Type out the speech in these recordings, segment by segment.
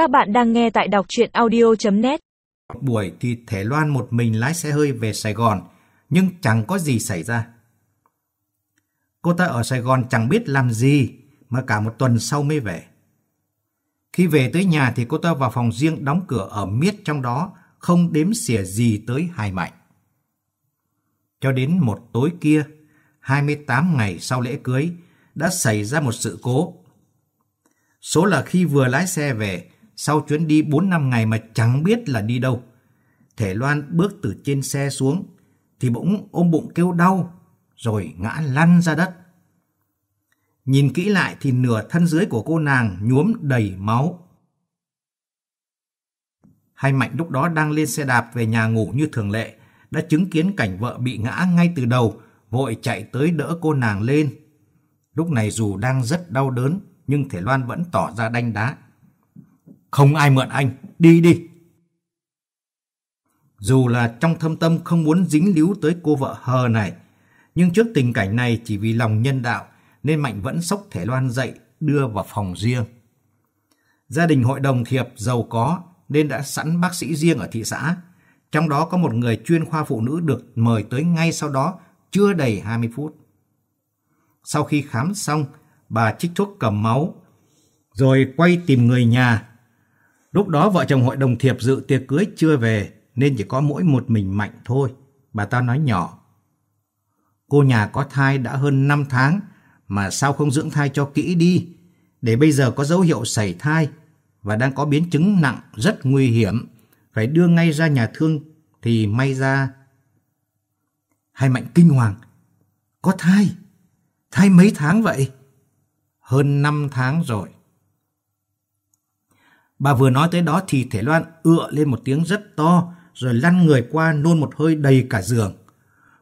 Các bạn đang nghe tại đọc chuyện audio.net Buổi thì Thể Loan một mình lái xe hơi về Sài Gòn, nhưng chẳng có gì xảy ra. Cô ta ở Sài Gòn chẳng biết làm gì, mà cả một tuần sau mới về. Khi về tới nhà thì cô ta vào phòng riêng đóng cửa ở miết trong đó, không đếm xỉa gì tới hai mạnh. Cho đến một tối kia, 28 ngày sau lễ cưới, đã xảy ra một sự cố. Số là khi vừa lái xe về, sau chuyến đi 4 năm ngày mà chẳng biết là đi đâu. Thể Loan bước từ trên xe xuống, thì bỗng ôm bụng kêu đau, rồi ngã lăn ra đất. Nhìn kỹ lại thì nửa thân dưới của cô nàng nhuốm đầy máu. Hai Mạnh lúc đó đang lên xe đạp về nhà ngủ như thường lệ, đã chứng kiến cảnh vợ bị ngã ngay từ đầu, vội chạy tới đỡ cô nàng lên. Lúc này dù đang rất đau đớn, nhưng Thể Loan vẫn tỏ ra đanh đá. Không ai mượn anh, đi đi. Dù là trong thâm tâm không muốn dính líu tới cô vợ hờ này, nhưng trước tình cảnh này chỉ vì lòng nhân đạo nên Mạnh vẫn sốc Thể Loan dậy đưa vào phòng riêng. Gia đình hội đồng thiệp giàu có nên đã sẵn bác sĩ riêng ở thị xã. Trong đó có một người chuyên khoa phụ nữ được mời tới ngay sau đó chưa đầy 20 phút. Sau khi khám xong, bà trích thuốc cầm máu, rồi quay tìm người nhà. Lúc đó vợ chồng hội đồng thiệp dự tiệc cưới chưa về, nên chỉ có mỗi một mình Mạnh thôi. Bà ta nói nhỏ. Cô nhà có thai đã hơn 5 tháng, mà sao không dưỡng thai cho kỹ đi, để bây giờ có dấu hiệu sảy thai và đang có biến chứng nặng rất nguy hiểm, phải đưa ngay ra nhà thương thì may ra. Hai Mạnh kinh hoàng. Có thai? Thai mấy tháng vậy? Hơn 5 tháng rồi. Bà vừa nói tới đó thì Thể Loan ựa lên một tiếng rất to, rồi lăn người qua nôn một hơi đầy cả giường.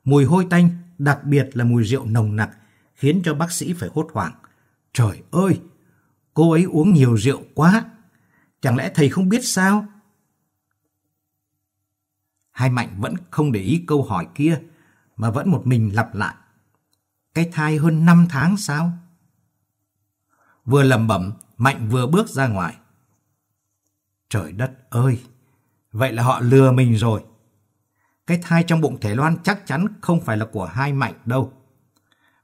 Mùi hôi tanh, đặc biệt là mùi rượu nồng nặc, khiến cho bác sĩ phải hốt hoảng. Trời ơi, cô ấy uống nhiều rượu quá. Chẳng lẽ thầy không biết sao? Hai Mạnh vẫn không để ý câu hỏi kia, mà vẫn một mình lặp lại. Cái thai hơn 5 tháng sao? Vừa lầm bẩm, Mạnh vừa bước ra ngoài. Trời đất ơi! Vậy là họ lừa mình rồi. Cái thai trong bụng Thể Loan chắc chắn không phải là của hai Mạnh đâu.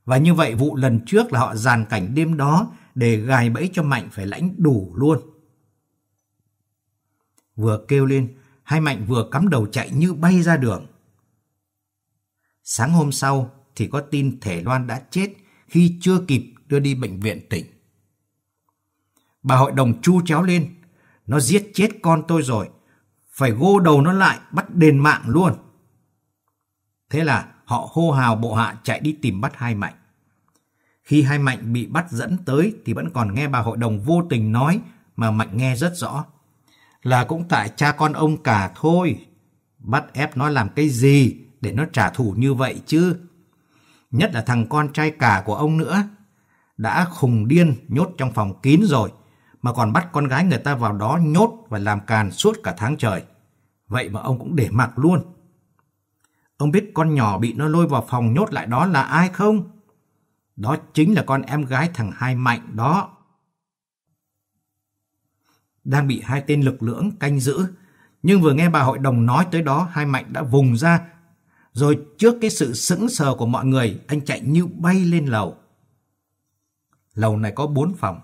Và như vậy vụ lần trước là họ dàn cảnh đêm đó để gài bẫy cho Mạnh phải lãnh đủ luôn. Vừa kêu lên, hai Mạnh vừa cắm đầu chạy như bay ra đường. Sáng hôm sau thì có tin Thể Loan đã chết khi chưa kịp đưa đi bệnh viện tỉnh. Bà hội đồng chu chéo lên, nó giết chết con tôi rồi, phải gô đầu nó lại bắt đền mạng luôn. Thế là họ hô hào bộ hạ chạy đi tìm bắt hai mạnh. Khi hai mạnh bị bắt dẫn tới thì vẫn còn nghe bà hội đồng vô tình nói mà mạnh nghe rất rõ. Là cũng tại cha con ông cả thôi. Bắt ép nó làm cái gì để nó trả thù như vậy chứ? Nhất là thằng con trai cả của ông nữa. Đã khùng điên nhốt trong phòng kín rồi mà còn bắt con gái người ta vào đó nhốt và làm càn suốt cả tháng trời. Vậy mà ông cũng để mặc luôn. Ông biết con nhỏ bị nó lôi vào phòng nhốt lại đó là ai không? Đó chính là con em gái thằng Hai Mạnh đó. Đang bị hai tên lực lưỡng canh giữ, nhưng vừa nghe bà hội đồng nói tới đó, Hai Mạnh đã vùng ra. Rồi trước cái sự sững sờ của mọi người, anh chạy như bay lên lầu. Lầu này có bốn phòng.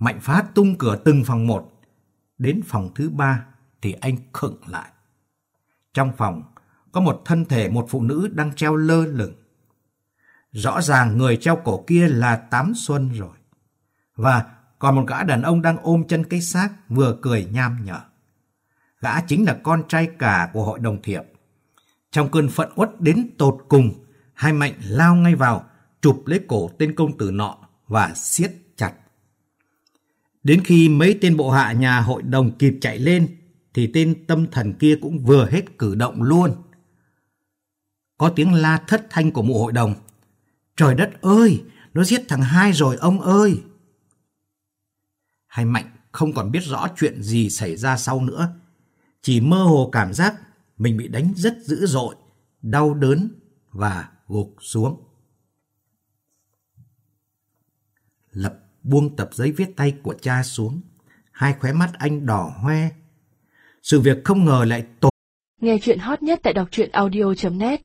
Mạnh phá tung cửa từng phòng một. Đến phòng thứ ba thì anh khựng lại. Trong phòng có một thân thể một phụ nữ đang treo lơ lửng. Rõ ràng người treo cổ kia là Tám Xuân rồi. Và còn một gã đàn ông đang ôm chân cái xác vừa cười nham nhở. Gã chính là con trai cả của hội đồng thiệp. Trong cơn phận uất đến tột cùng, hai mạnh lao ngay vào, chụp lấy cổ tên công tử nọ và siết. Đến khi mấy tên bộ hạ nhà hội đồng kịp chạy lên, thì tên tâm thần kia cũng vừa hết cử động luôn. Có tiếng la thất thanh của mụ hội đồng. Trời đất ơi, nó giết thằng hai rồi ông ơi. Hai Mạnh không còn biết rõ chuyện gì xảy ra sau nữa. Chỉ mơ hồ cảm giác mình bị đánh rất dữ dội, đau đớn và gục xuống. Lập buông tập giấy viết tay của cha xuống. hai khóe mắt anh đỏ hoe. Sự việc không ngờ lại tổ. Nghe chuyện hot nhất tại đọc truyện audio.net